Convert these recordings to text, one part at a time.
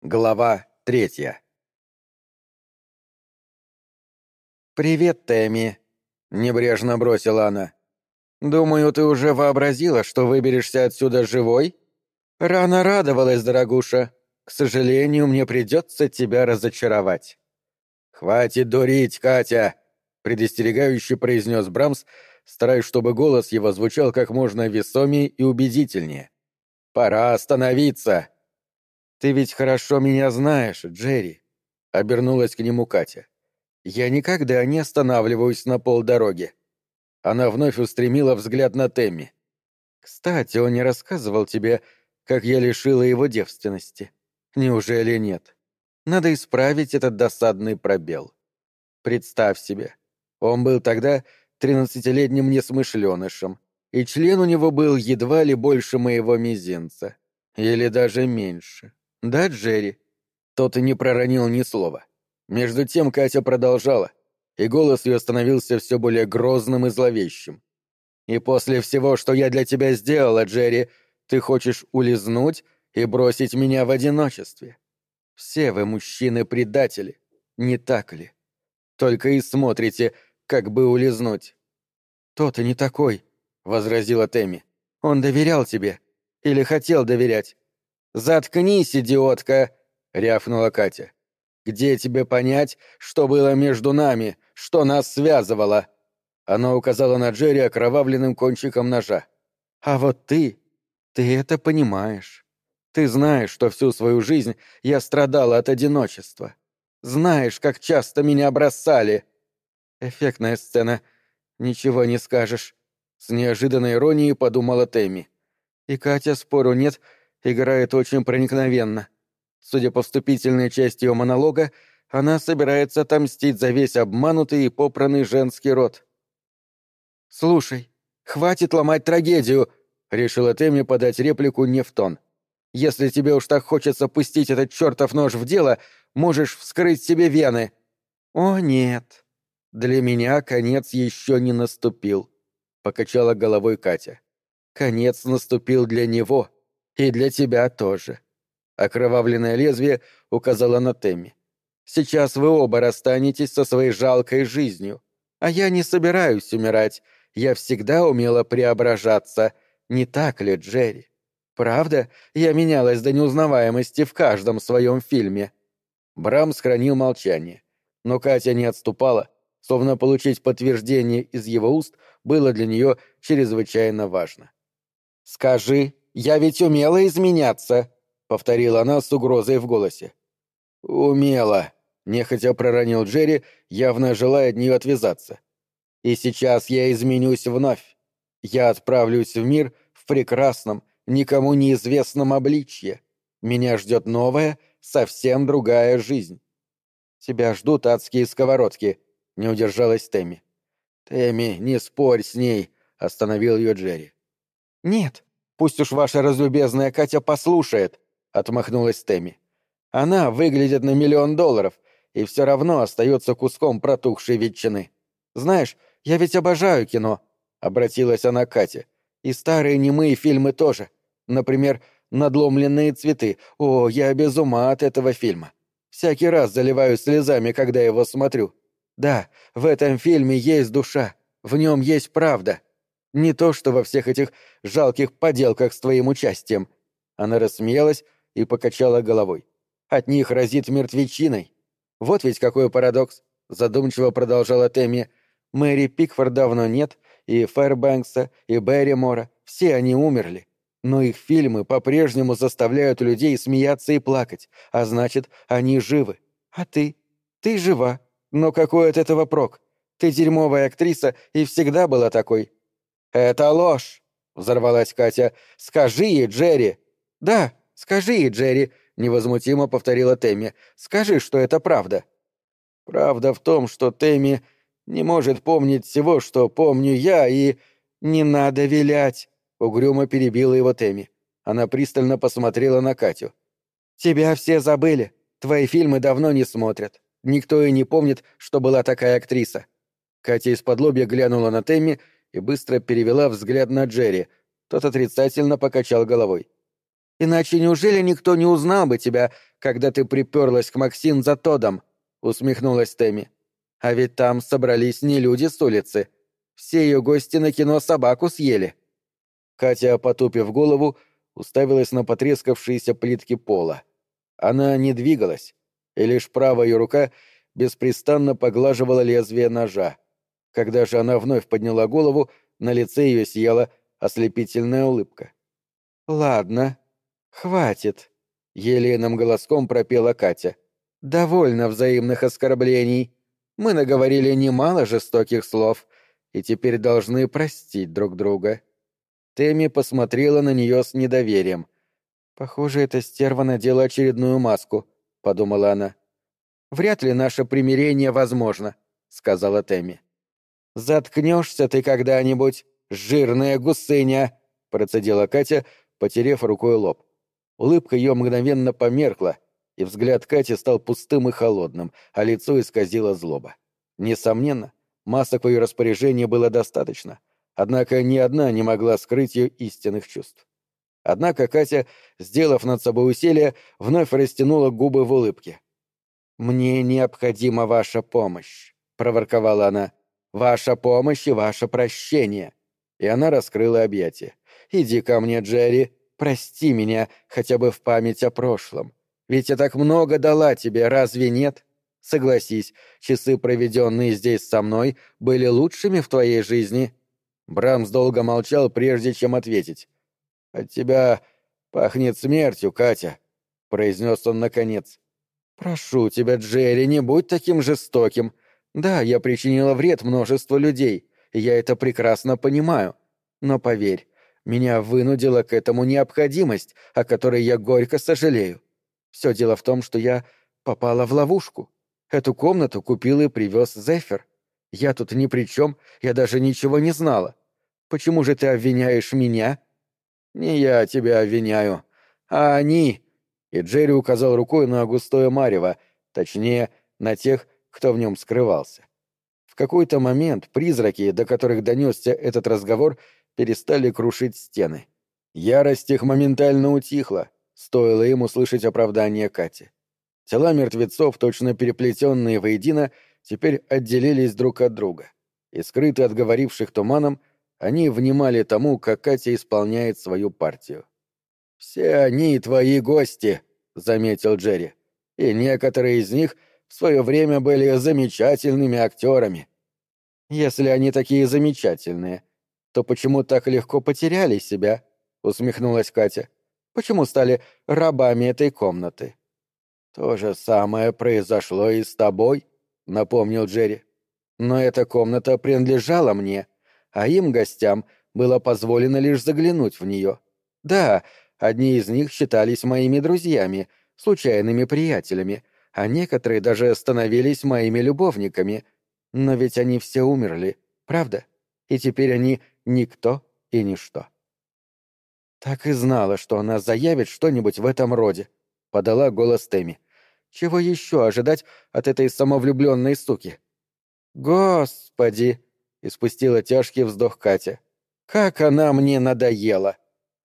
Глава третья «Привет, Тэмми», — небрежно бросила она. «Думаю, ты уже вообразила, что выберешься отсюда живой? Рано радовалась, дорогуша. К сожалению, мне придется тебя разочаровать». «Хватит дурить, Катя!» — предостерегающе произнес Брамс, стараясь, чтобы голос его звучал как можно весомее и убедительнее. «Пора остановиться!» «Ты ведь хорошо меня знаешь, Джерри», — обернулась к нему Катя. «Я никогда не останавливаюсь на полдороги». Она вновь устремила взгляд на Темми. «Кстати, он не рассказывал тебе, как я лишила его девственности. Неужели нет? Надо исправить этот досадный пробел. Представь себе, он был тогда тринадцатилетним несмышленышем, и член у него был едва ли больше моего мизинца. Или даже меньше. Да, Джерри?» Тот и не проронил ни слова. Между тем Катя продолжала, и голос ее становился все более грозным и зловещим. «И после всего, что я для тебя сделала, Джерри, ты хочешь улизнуть и бросить меня в одиночестве? Все вы, мужчины, предатели, не так ли? Только и смотрите, как бы улизнуть». «Тот и не такой», — возразила Тэмми. «Он доверял тебе. Или хотел доверять. «Заткнись, идиотка!» — рявкнула Катя. «Где тебе понять, что было между нами, что нас связывало?» Она указала на Джерри окровавленным кончиком ножа. «А вот ты, ты это понимаешь. Ты знаешь, что всю свою жизнь я страдала от одиночества. Знаешь, как часто меня бросали». Эффектная сцена. Ничего не скажешь. С неожиданной иронией подумала Тэмми. И Катя, спору нет, — играет очень проникновенно. Судя по вступительной части ее монолога, она собирается отомстить за весь обманутый и попранный женский род. «Слушай, хватит ломать трагедию!» — решила Тэмми подать реплику не в тон. «Если тебе уж так хочется пустить этот чертов нож в дело, можешь вскрыть себе вены». «О, нет. Для меня конец еще не наступил», — покачала головой Катя. «Конец наступил для него». «И для тебя тоже». Окровавленное лезвие указало на Тэмми. «Сейчас вы оба расстанетесь со своей жалкой жизнью. А я не собираюсь умирать. Я всегда умела преображаться. Не так ли, Джерри? Правда, я менялась до неузнаваемости в каждом своем фильме». Брам сохранил молчание. Но Катя не отступала, словно получить подтверждение из его уст было для нее чрезвычайно важно. «Скажи, я ведь умела изменяться», — повторила она с угрозой в голосе. «Умела», — нехотя проронил Джерри, явно желая от нее отвязаться. «И сейчас я изменюсь вновь. Я отправлюсь в мир в прекрасном, никому неизвестном обличье. Меня ждет новая, совсем другая жизнь». «Тебя ждут адские сковородки», — не удержалась Тэмми. «Тэмми, не спорь с ней», — остановил ее Джерри. «Нет, Пусть уж ваша разлюбезная Катя послушает», — отмахнулась Тэмми. «Она выглядит на миллион долларов и все равно остается куском протухшей ветчины. Знаешь, я ведь обожаю кино», — обратилась она к Кате. «И старые немые фильмы тоже. Например, «Надломленные цветы». О, я без ума от этого фильма. Всякий раз заливаюсь слезами, когда его смотрю. Да, в этом фильме есть душа, в нем есть правда». Не то, что во всех этих жалких поделках с твоим участием». Она рассмеялась и покачала головой. «От них разит мертвечиной. Вот ведь какой парадокс!» Задумчиво продолжала Тэмми. «Мэри Пикфорд давно нет, и Фэрбэнкса, и Берримора. Все они умерли. Но их фильмы по-прежнему заставляют людей смеяться и плакать, а значит, они живы. А ты? Ты жива. Но какой от этого прок? Ты дерьмовая актриса и всегда была такой. «Это ложь!» — взорвалась Катя. «Скажи ей, Джерри!» «Да, скажи ей, Джерри!» — невозмутимо повторила Тэмми. «Скажи, что это правда!» «Правда в том, что Тэмми не может помнить всего, что помню я, и...» «Не надо вилять!» — угрюмо перебила его Тэмми. Она пристально посмотрела на Катю. «Тебя все забыли. Твои фильмы давно не смотрят. Никто и не помнит, что была такая актриса». Катя из-под глянула на Тэмми и быстро перевела взгляд на Джерри. Тот отрицательно покачал головой. «Иначе неужели никто не узнал бы тебя, когда ты приперлась к Максин за Тодом», — усмехнулась Тэмми. «А ведь там собрались не люди с улицы. Все ее гости на кино собаку съели». Катя, потупив голову, уставилась на потрескавшиеся плитки пола. Она не двигалась, и лишь правая рука беспрестанно поглаживала лезвие ножа. Когда же она вновь подняла голову, на лице ее сияла ослепительная улыбка. «Ладно, хватит», — елейным голоском пропела Катя. «Довольно взаимных оскорблений. Мы наговорили немало жестоких слов, и теперь должны простить друг друга». Тэмми посмотрела на нее с недоверием. «Похоже, эта стерва надела очередную маску», — подумала она. «Вряд ли наше примирение возможно», — сказала Тэмми. «Заткнешься ты когда-нибудь, жирная гусыня!» — процедила Катя, потерев рукой лоб. Улыбка ее мгновенно померкла, и взгляд Кати стал пустым и холодным, а лицо исказило злоба. Несомненно, масок в ее распоряжении было достаточно, однако ни одна не могла скрыть ее истинных чувств. Однако Катя, сделав над собой усилие, вновь растянула губы в улыбке. «Мне необходима ваша помощь», — проворковала она. «Ваша помощь и ваше прощение». И она раскрыла объятия. «Иди ко мне, Джерри, прости меня хотя бы в память о прошлом. Ведь я так много дала тебе, разве нет? Согласись, часы, проведенные здесь со мной, были лучшими в твоей жизни». Брамс долго молчал, прежде чем ответить. «От тебя пахнет смертью, Катя», — произнес он наконец. «Прошу тебя, Джерри, не будь таким жестоким. Да, я причинила вред множеству людей, и я это прекрасно понимаю. Но поверь, меня вынудила к этому необходимость, о которой я горько сожалею. Все дело в том, что я попала в ловушку. Эту комнату купил и привез Зефир. Я тут ни при чем, я даже ничего не знала. Почему же ты обвиняешь меня?» «Не я тебя обвиняю, а они...» И Джерри указал рукой на густое марево, точнее, на тех, кто в нем скрывался. В какой-то момент призраки, до которых донесся этот разговор, перестали крушить стены. Ярость их моментально утихла, стоило им услышать оправдание Кати. Тела мертвецов, точно переплетенные воедино, теперь отделились друг от друга, и, скрытые от туманом, они внимали тому, как Катя исполняет свою партию. «Все они твои гости», — заметил Джерри. «И некоторые из них в свое время были замечательными актерами». «Если они такие замечательные, то почему так легко потеряли себя?» — усмехнулась Катя. «Почему стали рабами этой комнаты?» «То же самое произошло и с тобой», — напомнил Джерри. «Но эта комната принадлежала мне, а им, гостям, было позволено лишь заглянуть в нее. Да, одни из них считались моими друзьями, случайными приятелями, а некоторые даже становились моими любовниками. Но ведь они все умерли, правда? И теперь они никто и ничто. «Так и знала, что она заявит что-нибудь в этом роде», — подала голос Тэмми. «Чего еще ожидать от этой самовлюбленной суки?» «Господи!» — испустила тяжкий вздох Катя. «Как она мне надоела!»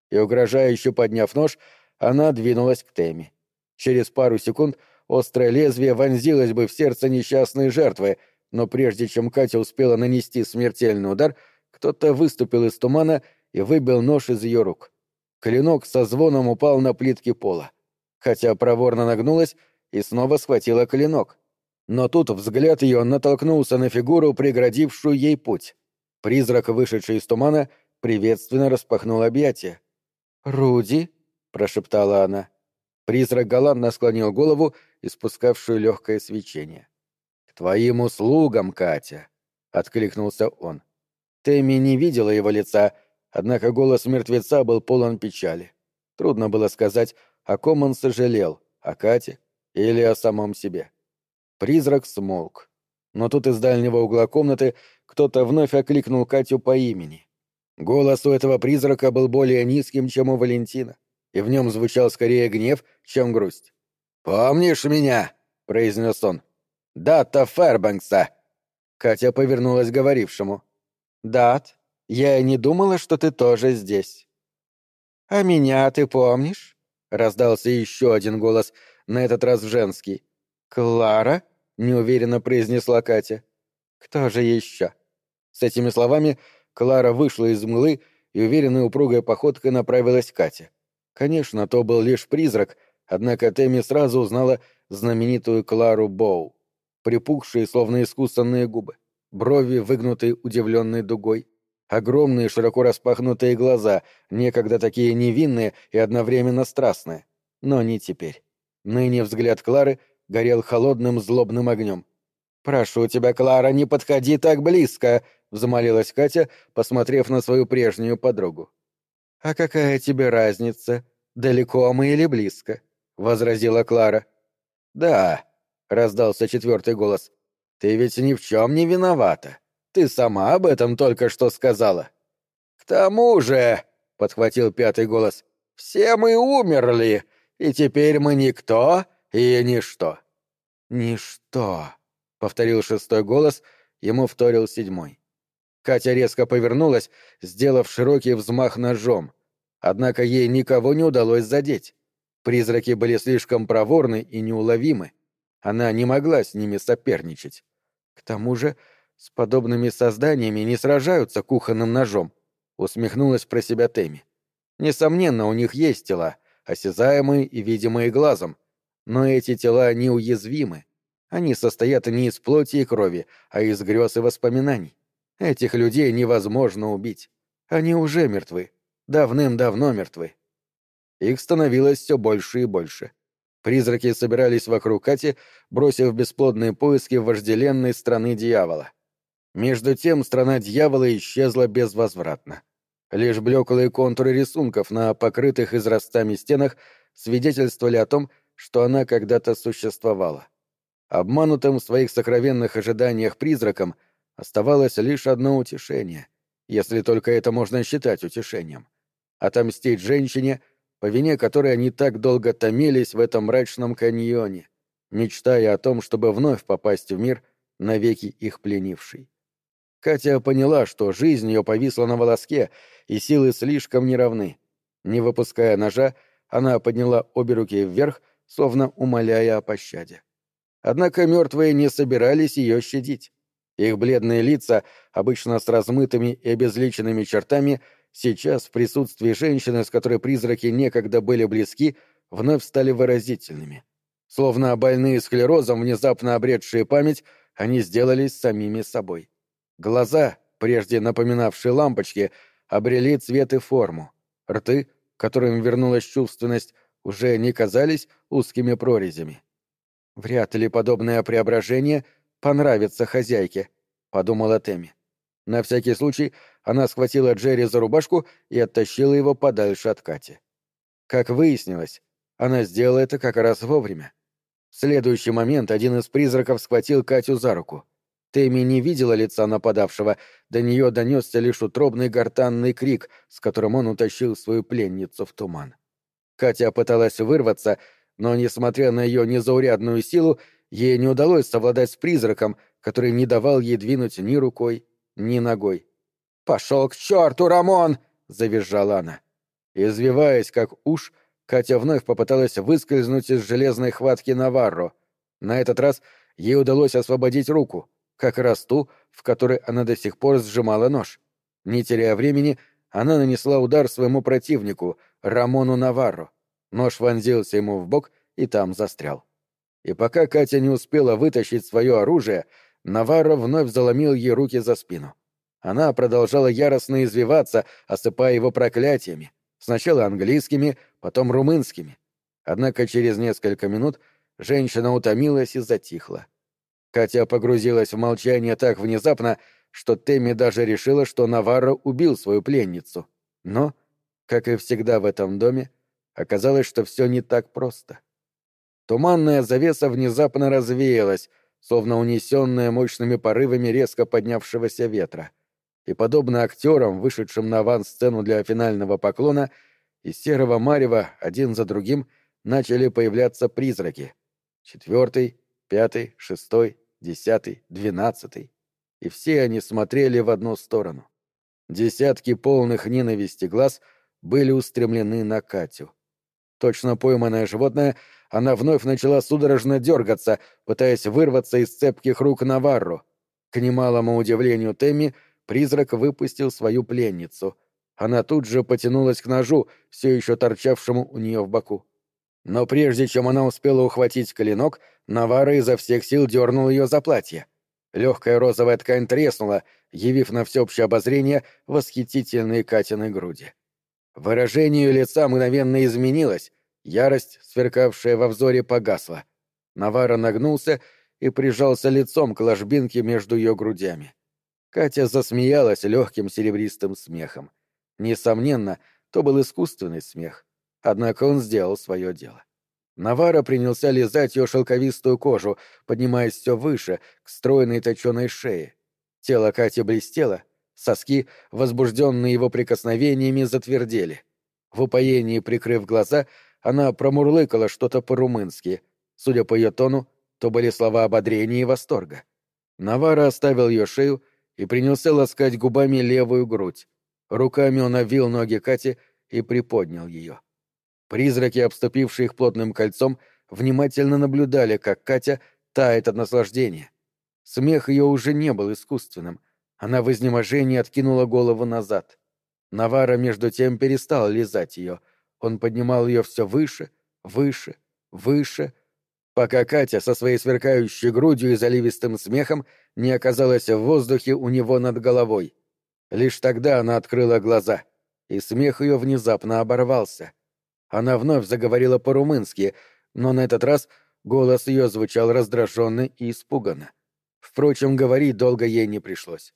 И, угрожающе подняв нож, она двинулась к Тэмми. Через пару секунд острое лезвие вонзилось бы в сердце несчастной жертвы, но прежде чем Катя успела нанести смертельный удар, кто-то выступил из тумана и выбил нож из ее рук. Клинок со звоном упал на плитки пола. Хотя проворно нагнулась и снова схватила клинок. Но тут взгляд ее натолкнулся на фигуру, преградившую ей путь. Призрак, вышедший из тумана, приветственно распахнул объятия. «Руди?» — прошептала она. Призрак галантно склонил голову, испускавшую легкое свечение. «К твоим услугам, Катя!» — откликнулся он. Тэмми не видела его лица, однако голос мертвеца был полон печали. Трудно было сказать, о ком он сожалел, о Кате или о самом себе. Призрак смолк. Но тут из дальнего угла комнаты кто-то вновь окликнул Катю по имени. Голос у этого призрака был более низким, чем у Валентина, и в нем звучал скорее гнев, чем грусть. «Помнишь меня?» — произнес он. «Дата Фэрбанкса!» Катя повернулась к говорившему. «Дат, я и не думала, что ты тоже здесь». «А меня ты помнишь?» — раздался еще один голос, на этот раз женский. «Клара?» — неуверенно произнесла Катя. «Кто же еще?» С этими словами Клара вышла из мглы и уверенной упругой походкой направилась к Кате. Конечно, то был лишь призрак, однако Тэмми сразу узнала знаменитую Клару Боу. Припухшие, словно искусственные губы, брови, выгнутые удивленной дугой, огромные широко распахнутые глаза, некогда такие невинные и одновременно страстные. Но не теперь. Ныне взгляд Клары горел холодным злобным огнем. «Прошу тебя, Клара, не подходи так близко!» — взмолилась Катя, посмотрев на свою прежнюю подругу. «А какая тебе разница, далеко мы или близко?» — возразила Клара. «Да», — раздался четвертый голос, — «ты ведь ни в чем не виновата. Ты сама об этом только что сказала». «К тому же», — подхватил пятый голос, — «все мы умерли, и теперь мы никто и ничто». «Ничто», повторил шестой голос, ему вторил седьмой. Катя резко повернулась, сделав широкий взмах ножом. Однако ей никого не удалось задеть. Призраки были слишком проворны и неуловимы. Она не могла с ними соперничать. К тому же с подобными созданиями не сражаются кухонным ножом, усмехнулась про себя Теми. Несомненно, у них есть тела, осязаемые и видимые глазом, но эти тела неуязвимы, они состоят не из плоти и крови, а из грез и воспоминаний. Этих людей невозможно убить. Они уже мертвы. Давным-давно мертвы. Их становилось все больше и больше. Призраки собирались вокруг Кати, бросив бесплодные поиски вожделенной страны дьявола. Между тем страна дьявола исчезла безвозвратно. Лишь блеклые контуры рисунков на покрытых израстами стенах свидетельствовали о том, что она когда-то существовала. Обманутым в своих сокровенных ожиданиях призраком оставалось лишь одно утешение, если только это можно считать утешением. Отомстить женщине, по вине которой они так долго томились в этом мрачном каньоне, мечтая о том, чтобы вновь попасть в мир, навеки их пленивший. Катя поняла, что жизнь ее повисла на волоске, и силы слишком неравны. Не выпуская ножа, она подняла обе руки вверх, словно умоляя о пощаде. Однако мертвые не собирались ее щадить. Их бледные лица, обычно с размытыми и обезличенными чертами, сейчас в присутствии женщины, с которой призраки некогда были близки, вновь стали выразительными. Словно больные склерозом, внезапно обретшие память, они сделались самими собой. Глаза, прежде напоминавшие лампочки, обрели цвет и форму. Рты, которым вернулась чувственность, уже не казались узкими прорезями. Вряд ли подобное преображение понравится хозяйке, подумала Тэмми. На всякий случай она схватила Джерри за рубашку и оттащила его подальше от Кати. Как выяснилось, она сделала это как раз вовремя. В следующий момент один из призраков схватил Катю за руку. Тэмми не видела лица нападавшего, до нее донесся лишь утробный гортанный крик, с которым он утащил свою пленницу в туман. Катя пыталась вырваться, но, несмотря на ее незаурядную силу, ей не удалось совладать с призраком, который не давал ей двинуть ни рукой, ни ногой. «Пошел к черту, Рамон!» — завизжала она. Извиваясь, как уж, Катя вновь попыталась выскользнуть из железной хватки Наварро. На этот раз ей удалось освободить руку, как раз ту, в которой она до сих пор сжимала нож. Не теряя времени, она нанесла удар своему противнику, Рамону Наварро. Нож вонзился ему в бок и там застрял. И пока Катя не успела вытащить свое оружие, Наварро вновь заломил ей руки за спину. Она продолжала яростно извиваться, осыпая его проклятиями, сначала английскими, потом румынскими. Однако через несколько минут женщина утомилась и затихла. Катя погрузилась в молчание так внезапно, что Тэмми даже решила, что Наварро убил свою пленницу. Но, как и всегда в этом доме, оказалось, что все не так просто. Туманная завеса внезапно развеялась, словно унесенная мощными порывами резко поднявшегося ветра. И, подобно актерам, вышедшим на авансцену для финального поклона, из серого марева один за другим начали появляться призраки. Четвертый, пятый, шестой, десятый, двенадцатый. И все они смотрели в одну сторону. Десятки полных ненависти глаз были устремлены на Катю. Точно пойманное животное, она вновь начала судорожно дергаться, пытаясь вырваться из цепких рук Наварро. К немалому удивлению Тэмми, призрак выпустил свою пленницу. Она тут же потянулась к ножу, все еще торчавшему у нее в боку. Но прежде чем она успела ухватить клинок, Навара изо всех сил дернул ее за платье. Легкая розовая ткань треснула, явив на всеобщее обозрение восхитительные Катины груди. Выражение лица мгновенно изменилось, ярость, сверкавшая во взоре, погасла. Навара нагнулся и прижался лицом к ложбинке между ее грудями. Катя засмеялась легким серебристым смехом. Несомненно, то был искусственный смех. Однако он сделал свое дело. Навара принялся лизать ее шелковистую кожу, поднимаясь все выше, к стройной точеной шее. Тело Кати блестело, соски, возбужденные его прикосновениями, затвердели. В упоении, прикрыв глаза, она промурлыкала что-то по-румынски. Судя по ее тону, то были слова ободрения и восторга. Навара оставил ее шею и принялся ласкать губами левую грудь. Руками он обвил ноги Кати и приподнял ее. Призраки, обступившие их плотным кольцом, внимательно наблюдали, как Катя тает от наслаждения. Смех ее уже не был искусственным. Она в изнеможении откинула голову назад. Навара, между тем, перестал лизать ее. Он поднимал ее все выше, выше, выше, пока Катя со своей сверкающей грудью и заливистым смехом не оказалась в воздухе у него над головой. Лишь тогда она открыла глаза, и смех ее внезапно оборвался — она вновь заговорила по-румынски, но на этот раз голос ее звучал раздраженно и испуганно. Впрочем, говорить долго ей не пришлось.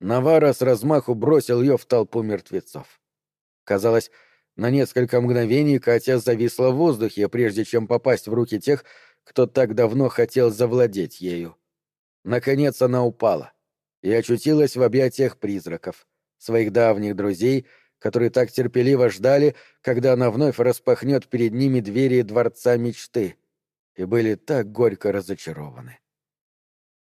Навара с размаху бросил ее в толпу мертвецов. Казалось, на несколько мгновений Катя зависла в воздухе, прежде чем попасть в руки тех, кто так давно хотел завладеть ею. Наконец она упала и очутилась в объятиях призраков, своих давних друзей — которые так терпеливо ждали, когда она вновь распахнет перед ними двери дворца мечты, и были так горько разочарованы.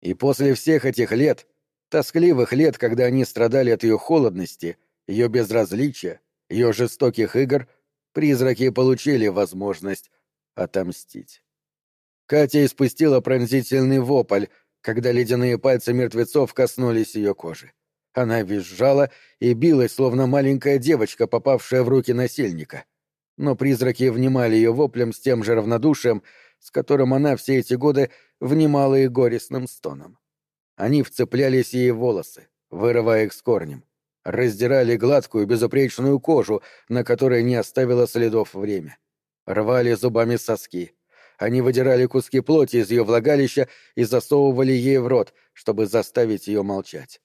И после всех этих лет, тоскливых лет, когда они страдали от ее холодности, ее безразличия, ее жестоких игр, призраки получили возможность отомстить. Катя испустила пронзительный вопль, когда ледяные пальцы мертвецов коснулись ее кожи. Она визжала и билась, словно маленькая девочка, попавшая в руки насильника. Но призраки внимали ее воплем с тем же равнодушием, с которым она все эти годы внимала и горестным стоном. Они вцеплялись ей в волосы, вырывая их с корнем, раздирали гладкую безупречную кожу, на которой не оставило следов время, рвали зубами соски. Они выдирали куски плоти из ее влагалища и засовывали ей в рот, чтобы заставить ее молчать.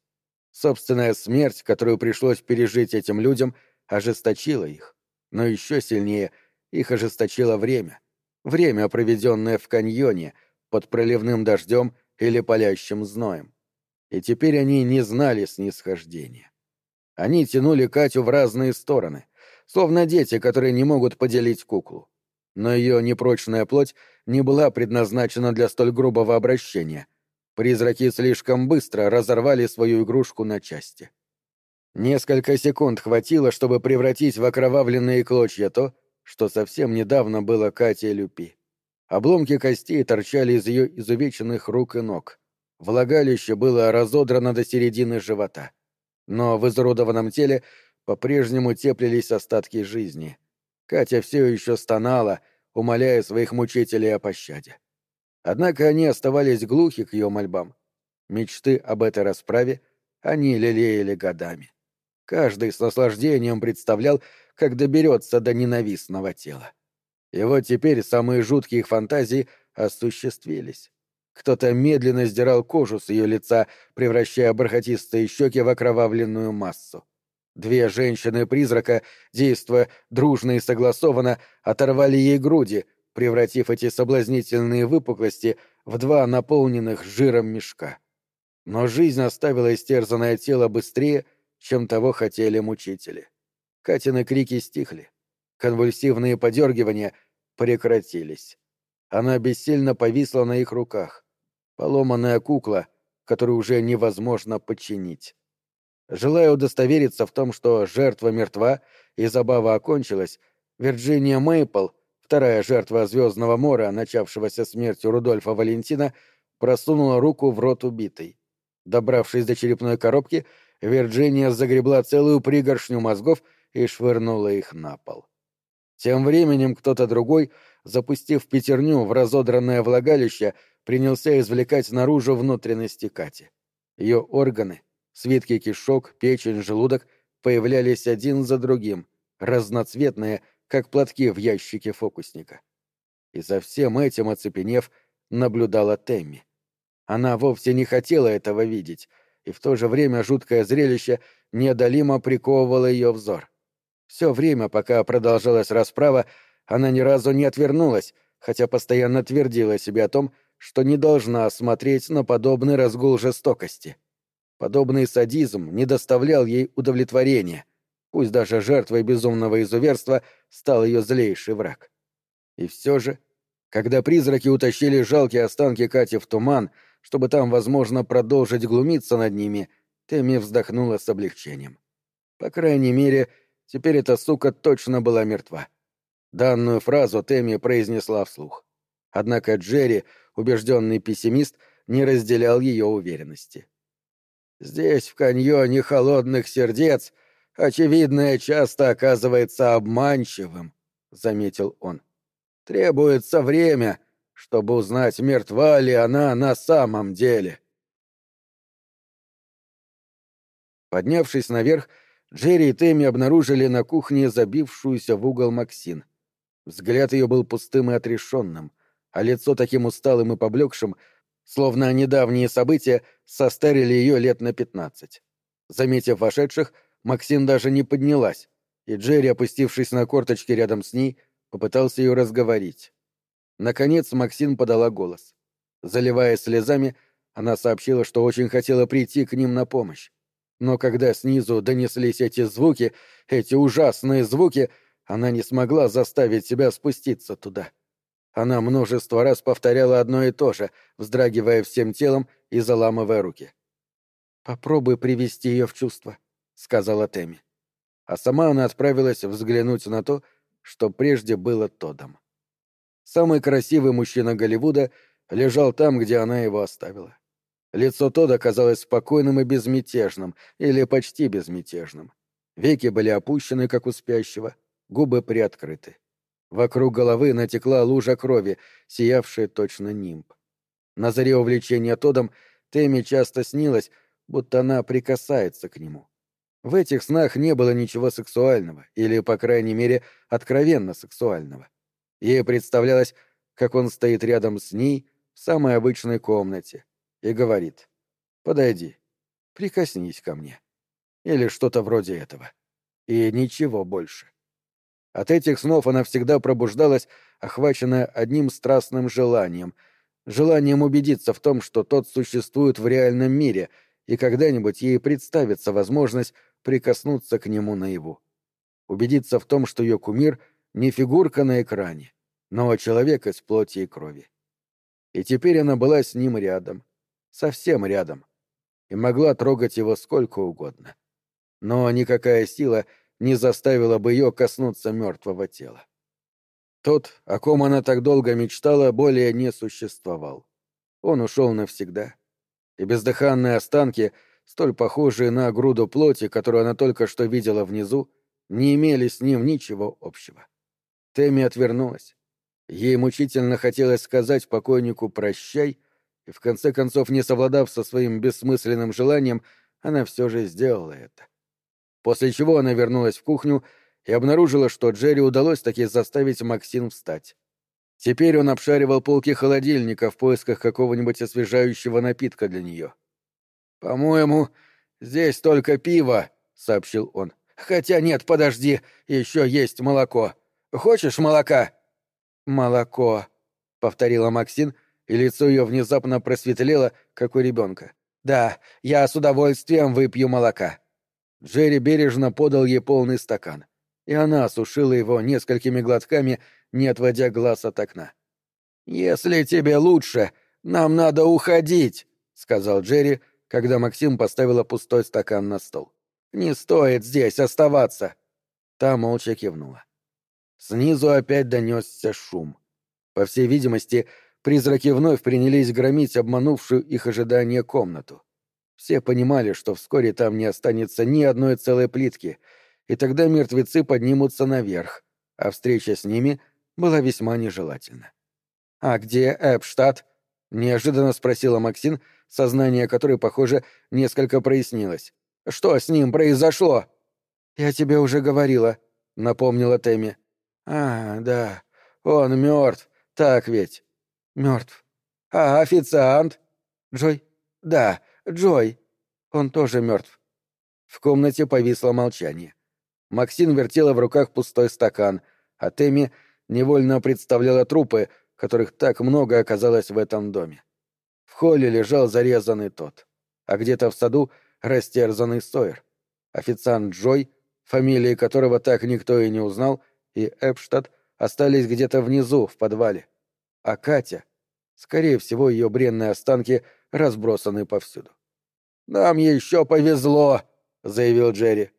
Собственная смерть, которую пришлось пережить этим людям, ожесточила их. Но еще сильнее их ожесточило время. Время, проведенное в каньоне, под проливным дождем или палящим зноем. И теперь они не знали снисхождения. Они тянули Катю в разные стороны, словно дети, которые не могут поделить куклу. Но ее непрочная плоть не была предназначена для столь грубого обращения — Призраки слишком быстро разорвали свою игрушку на части. Несколько секунд хватило, чтобы превратить в окровавленные клочья то, что совсем недавно было Катей Люпи. Обломки костей торчали из ее изувеченных рук и ног. Влагалище было разодрано до середины живота. Но в изуродованном теле по-прежнему теплились остатки жизни. Катя все еще стонала, умоляя своих мучителей о пощаде. Однако они оставались глухи к ее мольбам. Мечты об этой расправе они лелеяли годами. Каждый с наслаждением представлял, как доберется до ненавистного тела. И вот теперь самые жуткие их фантазии осуществились. Кто-то медленно сдирал кожу с ее лица, превращая бархатистые щеки в окровавленную массу. Две женщины-призрака, действуя дружно и согласованно, оторвали ей груди, превратив эти соблазнительные выпуклости в два наполненных жиром мешка. Но жизнь оставила истерзанное тело быстрее, чем того хотели мучители. Катины крики стихли. Конвульсивные подергивания прекратились. Она бессильно повисла на их руках. Поломанная кукла, которую уже невозможно подчинить. Желая удостовериться в том, что жертва мертва и забава окончилась, Вирджиния Мейпл — вторая жертва Звездного мора, начавшегося смертью Рудольфа Валентина, просунула руку в рот убитой. Добравшись до черепной коробки, Вирджиния загребла целую пригоршню мозгов и швырнула их на пол. Тем временем кто-то другой, запустив пятерню в разодранное влагалище, принялся извлекать наружу внутренности Кати. Ее органы, свитки кишок, печень, желудок появлялись один за другим, разноцветные, как платки в ящике фокусника. И за всем этим, оцепенев, наблюдала Тэмми. Она вовсе не хотела этого видеть, и в то же время жуткое зрелище неодолимо приковывало ее взор. Все время, пока продолжалась расправа, она ни разу не отвернулась, хотя постоянно твердила себе о том, что не должна смотреть на подобный разгул жестокости. Подобный садизм не доставлял ей удовлетворения, пусть даже жертвой безумного изуверства стал ее злейший враг. И все же, когда призраки утащили жалкие останки Кати в туман, чтобы там, возможно, продолжить глумиться над ними, Тэмми вздохнула с облегчением. По крайней мере, теперь эта сука точно была мертва. Данную фразу Тэмми произнесла вслух. Однако Джерри, убежденный пессимист, не разделял ее уверенности. «Здесь, в каньоне холодных сердец, очевидное часто оказывается обманчивым», — заметил он. «Требуется время, чтобы узнать, мертва ли она на самом деле». Поднявшись наверх, Джерри и Тэмми обнаружили на кухне забившуюся в угол Максин. Взгляд ее был пустым и отрешенным, а лицо таким усталым и поблекшим, словно недавние события состарили ее лет на пятнадцать. Заметив вошедших, Максин даже не поднялась, и Джерри, опустившись на корточки рядом с ней, попытался ее разговорить. Наконец Максин подала голос. Заливаясь слезами, она сообщила, что очень хотела прийти к ним на помощь. Но когда снизу донеслись эти звуки, эти ужасные звуки, она не смогла заставить себя спуститься туда. Она множество раз повторяла одно и то же, вздрагивая всем телом и заламывая руки. «Попробуй привести ее в чувство», — сказала Тэмми. А сама она отправилась взглянуть на то, что прежде было Тодом. Самый красивый мужчина Голливуда лежал там, где она его оставила. Лицо Тода казалось спокойным и безмятежным, или почти безмятежным. Веки были опущены, как у спящего, губы приоткрыты. Вокруг головы натекла лужа крови, сиявшая точно нимб. На заре увлечения Тодом Тэмми часто снилось, будто она прикасается к нему. В этих снах не было ничего сексуального, или, по крайней мере, откровенно сексуального. Ей представлялось, как он стоит рядом с ней в самой обычной комнате и говорит «Подойди, прикоснись ко мне» или что-то вроде этого. И ничего больше. От этих снов она всегда пробуждалась, охваченная одним страстным желанием, желанием убедиться в том, что тот существует в реальном мире, и когда-нибудь ей представится возможность прикоснуться к нему наяву. Убедиться в том, что ее кумир — не фигурка на экране, но человек из плоти и крови. И теперь она была с ним рядом, совсем рядом, и могла трогать его сколько угодно. Но никакая сила — не заставила бы ее коснуться мертвого тела. Тот, о ком она так долго мечтала, более не существовал. Он ушел навсегда. И бездыханные останки, столь похожие на груду плоти, которую она только что видела внизу, не имели с ним ничего общего. Тэмми отвернулась. Ей мучительно хотелось сказать покойнику «прощай», и в конце концов, не совладав со своим бессмысленным желанием, она все же сделала это после чего она вернулась в кухню и обнаружила, что Джерри удалось таки заставить Максин встать. Теперь он обшаривал полки холодильника в поисках какого-нибудь освежающего напитка для нее. «По-моему, здесь только пиво», — сообщил он. «Хотя нет, подожди, еще есть молоко. Хочешь молока?» «Молоко», — повторила Максин, и лицо ее внезапно просветлело, как у ребенка. «Да, я с удовольствием выпью молока». Джерри бережно подал ей полный стакан, и она осушила его несколькими глотками, не отводя глаз от окна. «Если тебе лучше, нам надо уходить», — сказал Джерри, когда Максим поставила пустой стакан на стол. «Не стоит здесь оставаться». Та молча кивнула. Снизу опять донесся шум. По всей видимости, призраки вновь принялись громить обманувшую их ожидание комнату. Все понимали, что вскоре там не останется ни одной целой плитки, и тогда мертвецы поднимутся наверх, а встреча с ними была весьма нежелательна. «А где Эпштадт?» — неожиданно спросила Максин, сознание которой, похоже, несколько прояснилось. «Что с ним произошло?» «Я тебе уже говорила», — напомнила Тэмми. «А, да, он мертв, так ведь?» «Мертв». «А официант?» «Джой?» «Да, Джой. Он тоже мертв». В комнате повисло молчание. Максин вертела в руках пустой стакан, а Тэмми невольно представляла трупы, которых так много оказалось в этом доме. В холле лежал зарезанный тот, а где-то в саду растерзанный Сойер. Официант Джой, фамилии которого так никто и не узнал, и Эпштадт остались где-то внизу, в подвале. А Катя, скорее всего, ее бренные останки разбросаны повсюду. «Нам еще повезло», — заявил Джерри.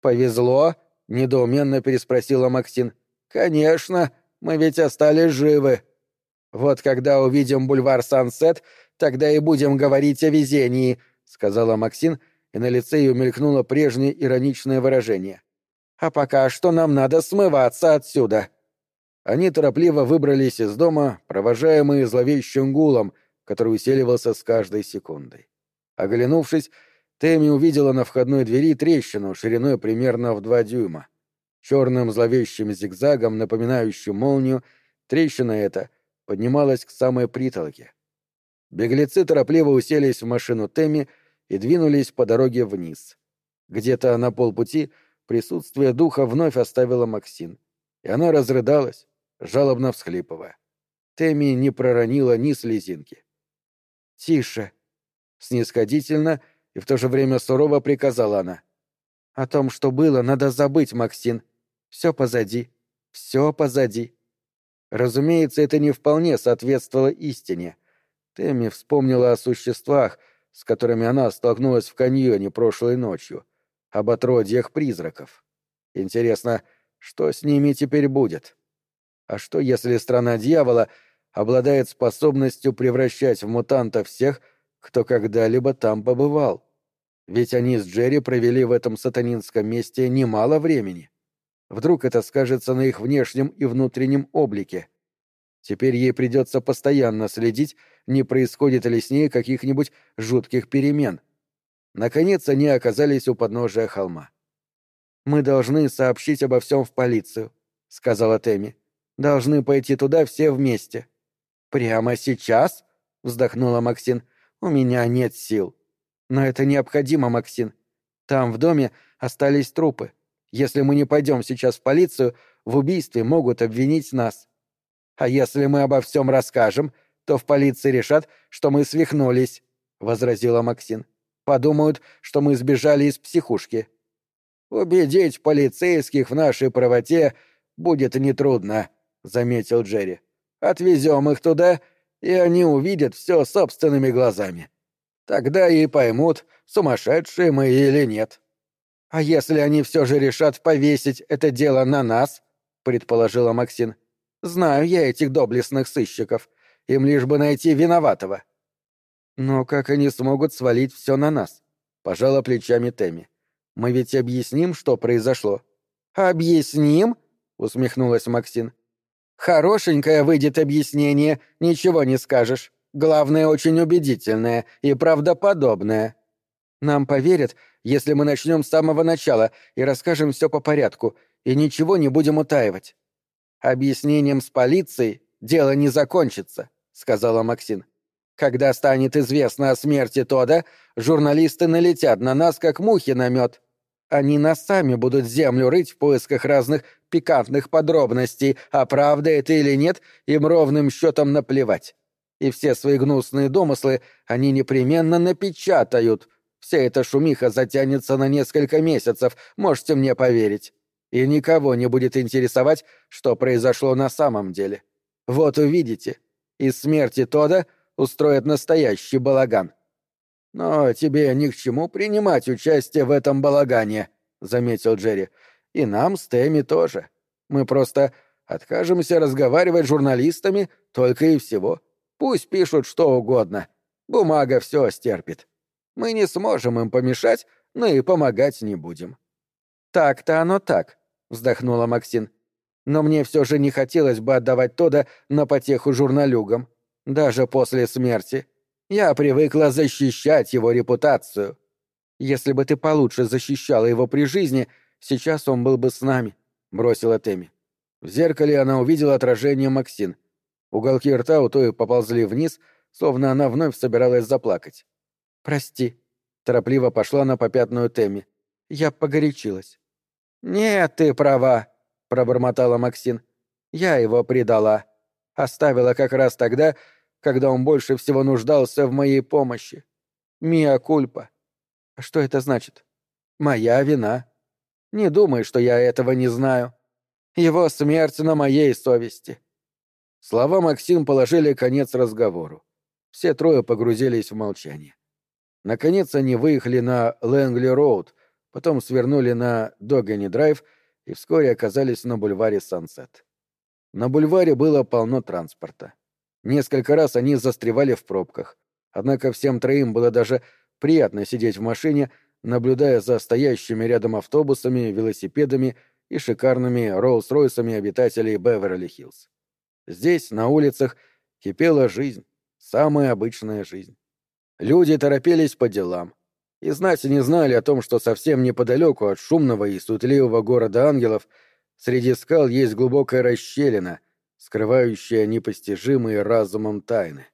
«Повезло?» — недоуменно переспросила Максин. «Конечно, мы ведь остались живы. Вот когда увидим бульвар Сансет, тогда и будем говорить о везении», — сказала Максин, и на лице ее мелькнуло прежнее ироничное выражение. «А пока что нам надо смываться отсюда». Они торопливо выбрались из дома, провожаемые зловещим гулом, который усиливался с каждой секундой. Оглянувшись, Тэмми увидела на входной двери трещину шириной примерно в два дюйма. Черным зловещим зигзагом, напоминающим молнию, трещина эта поднималась к самой притолке. Беглецы торопливо уселись в машину Тэмми и двинулись по дороге вниз. Где-то на полпути присутствие духа вновь оставило Максин, и она разрыдалась, жалобно всхлипывая. Тэмми не проронила ни слезинки. «Тише!» — снисходительно — и в то же время сурово приказала она. «О том, что было, надо забыть, Максин. Все позади. Все позади». Разумеется, это не вполне соответствовало истине. Тэмми вспомнила о существах, с которыми она столкнулась в каньоне прошлой ночью, об отродьях призраков. Интересно, что с ними теперь будет? А что, если страна дьявола обладает способностью превращать в мутантов всех, кто когда-либо там побывал. Ведь они с Джерри провели в этом сатанинском месте немало времени. Вдруг это скажется на их внешнем и внутреннем облике. Теперь ей придется постоянно следить, не происходит ли с ней каких-нибудь жутких перемен. Наконец они оказались у подножия холма. «Мы должны сообщить обо всем в полицию», — сказала Тэмми. «Должны пойти туда все вместе». «Прямо сейчас?» — вздохнула Максин. У меня нет сил. Но это необходимо, Максин. Там, в доме, остались трупы. Если мы не пойдем сейчас в полицию, в убийстве могут обвинить нас. А если мы обо всем расскажем, то в полиции решат, что мы свихнулись, — возразила Максин. Подумают, что мы сбежали из психушки. Убедить полицейских в нашей правоте будет нетрудно, — заметил Джерри. Отвезем их туда и они увидят все собственными глазами. Тогда и поймут, сумасшедшие мы или нет. А если они все же решат повесить это дело на нас, предположила Максин. Знаю я этих доблестных сыщиков. Им лишь бы найти виноватого. Но как они смогут свалить все на нас? Пожала плечами Тэмми. Мы ведь объясним, что произошло. Объясним? усмехнулась Максин. Хорошенькое выйдет объяснение, ничего не скажешь. Главное, очень убедительное и правдоподобное. Нам поверят, если мы начнем с самого начала и расскажем все по порядку, и ничего не будем утаивать. Объяснением с полицией дело не закончится, сказала Максин. Когда станет известно о смерти Тода, журналисты налетят на нас, как мухи на мед. Они нас сами будут землю рыть в поисках разных пикантных подробностей, а правда это или нет, им ровным счетом наплевать. И все свои гнусные домыслы они непременно напечатают. Вся эта шумиха затянется на несколько месяцев, можете мне поверить. И никого не будет интересовать, что произошло на самом деле. Вот увидите, из смерти Тода устроят настоящий балаган. «Но тебе ни к чему принимать участие в этом балагане», — заметил Джерри. «И нам с Тэмми тоже. Мы просто Откажемся разговаривать с журналистами только и всего. Пусть пишут что угодно. Бумага все стерпит. Мы не сможем им помешать, но и помогать не будем». «Так-то оно так», — вздохнула Максин. «Но мне все же не хотелось бы отдавать Тода на потеху журналюгам. Даже после смерти. Я привыкла защищать его репутацию. Если бы ты получше защищала его при жизни, сейчас он был бы с нами», — бросила Тэмми. В зеркале она увидела отражение Максин. Уголки рта у той поползли вниз, словно она вновь собиралась заплакать. «Прости», — торопливо пошла на попятную Тэмми. «Я погорячилась». «Нет, ты права», — пробормотала Максин. «Я его предала. Оставила как раз тогда, когда он больше всего нуждался в моей помощи. Миа кульпа. Что это значит? Моя вина. Не думай, что я этого не знаю. Его смерть на моей совести». Слова Максим положили конец разговору. Все трое погрузились в молчание. Наконец они выехали на Лэнгли-Роуд, потом свернули на Догани-Драйв и вскоре оказались на бульваре Сансет. На бульваре было полно транспорта. Несколько раз они застревали в пробках, однако всем троим было даже приятно сидеть в машине, наблюдая за стоящими рядом автобусами, велосипедами и шикарными Роллс-Ройсами обитателей Беверли-Хиллз. Здесь, на улицах, кипела жизнь, самая обычная жизнь. Люди торопились по делам. И знать не знали о том, что совсем неподалеку от шумного и сутливого города ангелов среди скал есть глубокая расщелина, скрывающая непостижимые разумом тайны.